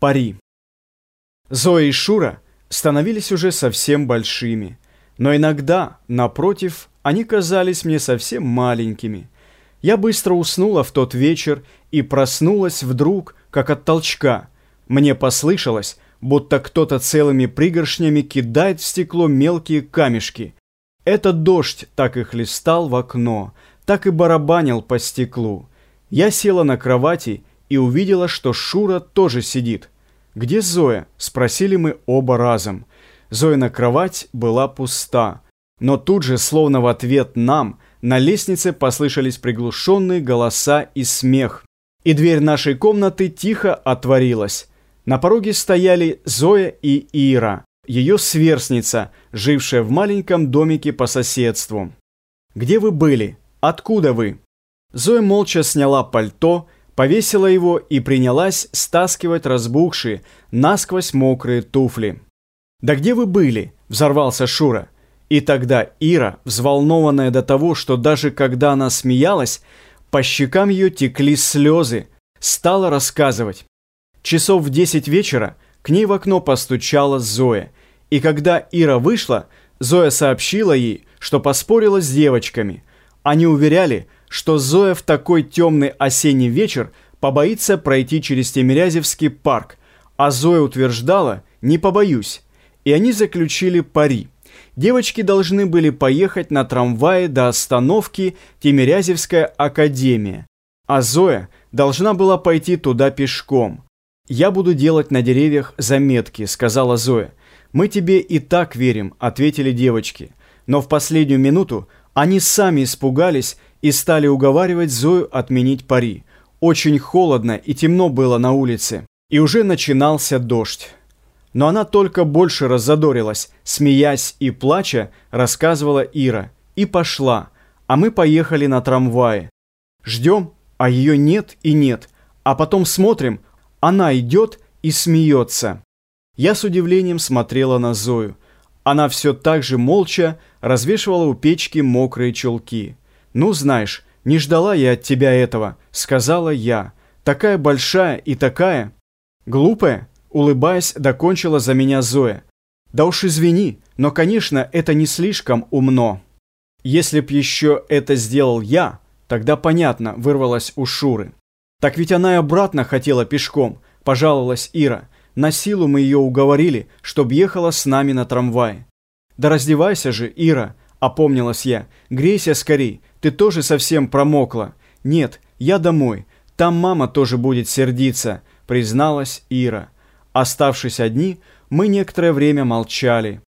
Пари. Зоя и Шура становились уже совсем большими, но иногда, напротив, они казались мне совсем маленькими. Я быстро уснула в тот вечер и проснулась вдруг, как от толчка. Мне послышалось, будто кто-то целыми пригоршнями кидает в стекло мелкие камешки. Этот дождь так и хлестал в окно, так и барабанил по стеклу. Я села на кровати и увидела, что Шура тоже сидит. «Где Зоя?» – спросили мы оба разом. Зоина кровать была пуста. Но тут же, словно в ответ нам, на лестнице послышались приглушенные голоса и смех. И дверь нашей комнаты тихо отворилась. На пороге стояли Зоя и Ира, ее сверстница, жившая в маленьком домике по соседству. «Где вы были? Откуда вы?» Зоя молча сняла пальто, повесила его и принялась стаскивать разбухшие, насквозь мокрые туфли. «Да где вы были?» – взорвался Шура. И тогда Ира, взволнованная до того, что даже когда она смеялась, по щекам ее текли слезы, стала рассказывать. Часов в десять вечера к ней в окно постучала Зоя, и когда Ира вышла, Зоя сообщила ей, что поспорила с девочками. Они уверяли, что Зоя в такой темный осенний вечер побоится пройти через Тимирязевский парк, а Зоя утверждала «не побоюсь», и они заключили пари. Девочки должны были поехать на трамвае до остановки Тимирязевская академия, а Зоя должна была пойти туда пешком. «Я буду делать на деревьях заметки», — сказала Зоя. «Мы тебе и так верим», — ответили девочки. Но в последнюю минуту они сами испугались и стали уговаривать Зою отменить пари. Очень холодно и темно было на улице, и уже начинался дождь. Но она только больше раззадорилась, смеясь и плача, рассказывала Ира, и пошла, а мы поехали на трамвае. Ждем, а ее нет и нет, а потом смотрим, она идет и смеется. Я с удивлением смотрела на Зою. Она все так же молча развешивала у печки мокрые чулки. «Ну, знаешь, не ждала я от тебя этого», — сказала я. «Такая большая и такая...» «Глупая?» — улыбаясь, докончила за меня Зоя. «Да уж извини, но, конечно, это не слишком умно». «Если б еще это сделал я, тогда понятно», — вырвалась у Шуры. «Так ведь она и обратно хотела пешком», — пожаловалась Ира. На силу мы ее уговорили, чтоб ехала с нами на трамвае. «Да раздевайся же, Ира!» – опомнилась я. «Грейся скорей, ты тоже совсем промокла». «Нет, я домой, там мама тоже будет сердиться», – призналась Ира. Оставшись одни, мы некоторое время молчали.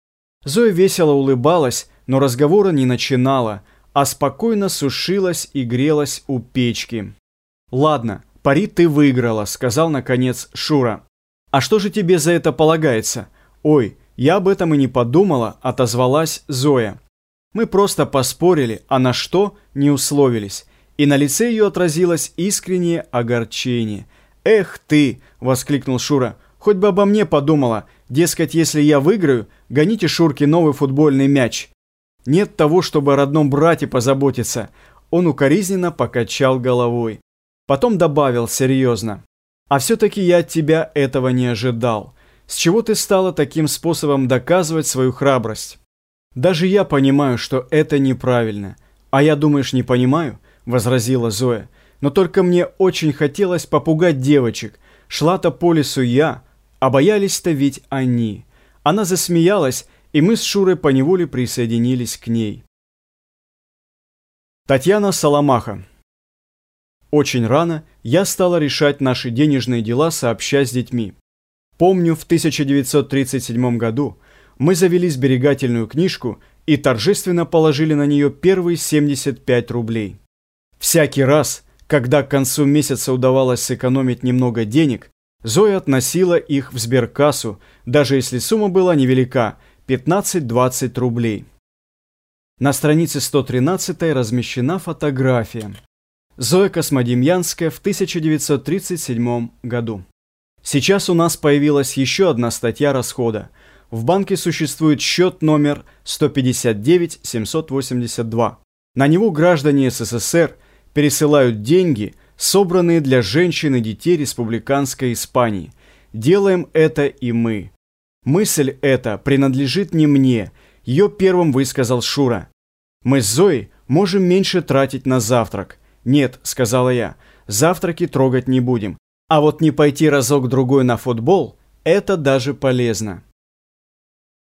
Зоя весело улыбалась, но разговора не начинала, а спокойно сушилась и грелась у печки. «Ладно, пари ты выиграла», – сказал наконец Шура. «А что же тебе за это полагается?» «Ой, я об этом и не подумала», – отозвалась Зоя. Мы просто поспорили, а на что не условились. И на лице ее отразилось искреннее огорчение. «Эх ты!» – воскликнул Шура. «Хоть бы обо мне подумала. Дескать, если я выиграю, гоните Шурке новый футбольный мяч». Нет того, чтобы о родном брате позаботиться. Он укоризненно покачал головой. Потом добавил серьезно. А все-таки я от тебя этого не ожидал. С чего ты стала таким способом доказывать свою храбрость? Даже я понимаю, что это неправильно. А я, думаешь, не понимаю? Возразила Зоя. Но только мне очень хотелось попугать девочек. Шла-то по лесу я, а боялись-то ведь они. Она засмеялась, и мы с Шурой поневоле присоединились к ней. Татьяна Соломаха очень рано я стала решать наши денежные дела сообща с детьми. Помню, в 1937 году мы завели сберегательную книжку и торжественно положили на нее первые 75 рублей. Всякий раз, когда к концу месяца удавалось сэкономить немного денег, Зоя относила их в сберкассу, даже если сумма была невелика – 15-20 рублей. На странице 113 размещена фотография. Зоя Космодемьянская в 1937 году. Сейчас у нас появилась еще одна статья расхода. В банке существует счет номер 159-782. На него граждане СССР пересылают деньги, собранные для женщин и детей республиканской Испании. делаем это и мы. Мысль эта принадлежит не мне, ее первым высказал Шура. Мы с Зоей можем меньше тратить на завтрак. Нет, сказала я, завтраки трогать не будем. А вот не пойти разок-другой на футбол – это даже полезно.